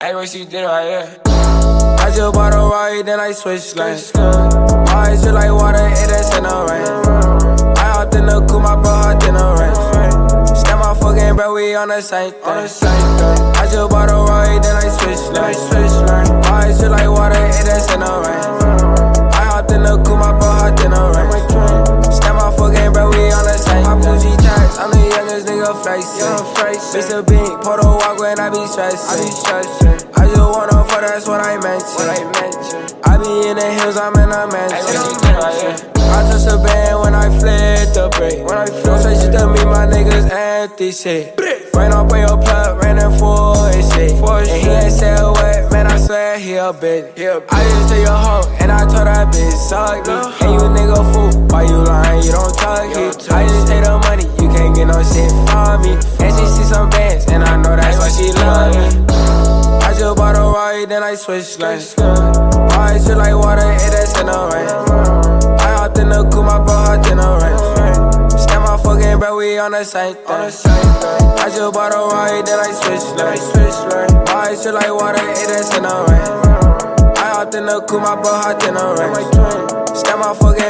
Hey, what you did right here? I just bought a ride, then I switched lanes. My eyes just like water, it is in the rain. I hopped in the coupe, my bro hopped in the range. Stand my fucking bro, we on the same thing. I just bought a ride, then I switched lanes. My eyes just like water, it is in the rain. Flexing. Mr. Bean, pour the walk when I be stressing. I be stressing. I just wanna fuck, that's what I. What I be in the hills, I'm in a mansion. I touch the band when I flip the break. Don't say shit to me, my niggas empty shit. Rain up on your plug, raining for his shit. And he ain't said what, man, I swear he a bitch. I just tell your hoe, and I told that bitch, suck me. And you nigga fool, why you lying? You don't talk it. I just take the a then I switched lanes. Eyes just like water, it is in the rain. I hopped in the coupe, my bro hopped in the range. Stand my fucking bro, we on the same thing. I just bought a ride, then I switched lanes. Eyes just like water, it is in the rain. I hopped in the coupe, my bro hopped in the range. Stand my fucking